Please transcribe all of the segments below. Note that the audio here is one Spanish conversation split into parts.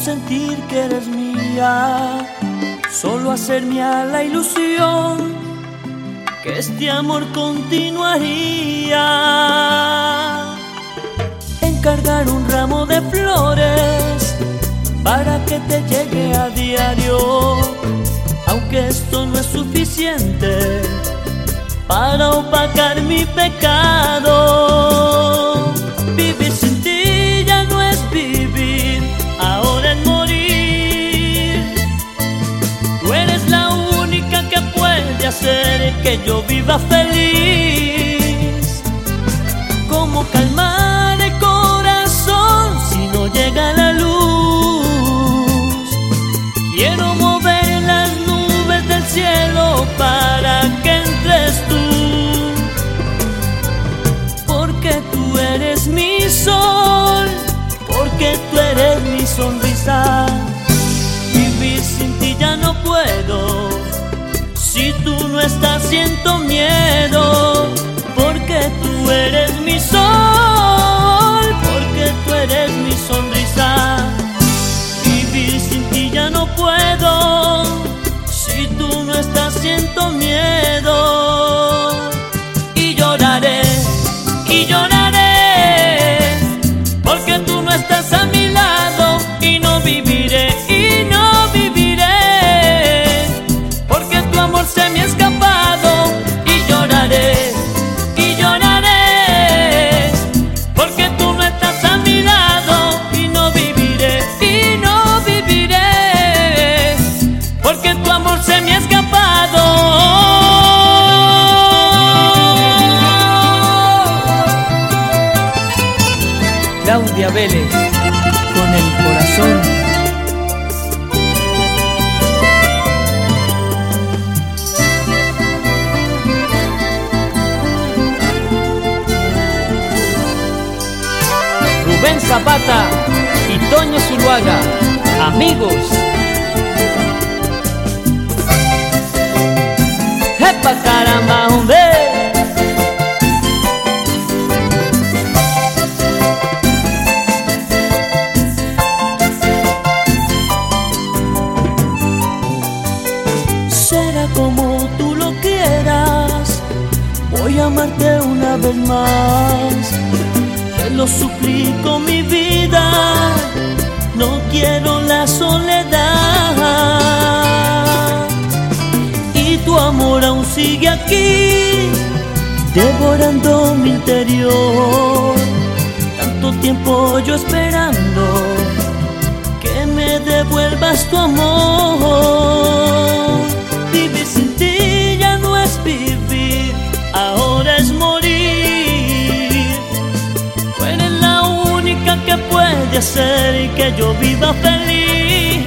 sentir que eres mía, solo hacerme a la ilusión que este amor continuaría. Encargar un ramo de flores para que te llegue a diario, aunque esto no es suficiente para opacar mi pecado. Que yo viva feliz. No estás siento miedo, porque tú eres mi sol, porque tú eres mi sonrisa. Vivir sin ti ya no puedo, si tú no estás siento miedo. Vélez, con el corazón. Rubén Zapata y Toño Zuluaga, amigos. ¡Epa caramba! Voy a amarte una vez más. Te lo suplico mi vida, no quiero la soledad. Y tu amor aún sigue aquí, devorando mi interior. Tanto tiempo yo esperando que me devuelvas tu amor. Puede hacer que yo viva feliz.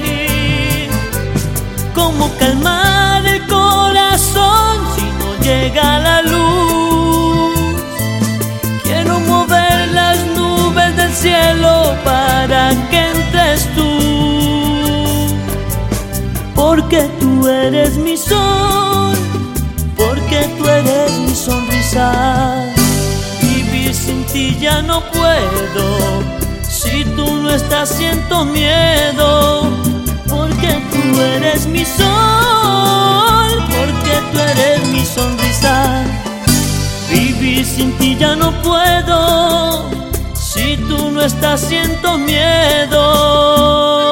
¿Cómo calmar el corazón si no llega la luz? Quiero mover las nubes del cielo para que entres tú. Porque tú eres mi sol, porque tú eres mi sonrisa. Vivir sin ti ya no puedo, tú no estás siento miedo. Porque tú eres mi sol, porque tú eres mi sonrisa. Vivir sin ti ya no puedo, si tú no estás siento miedo.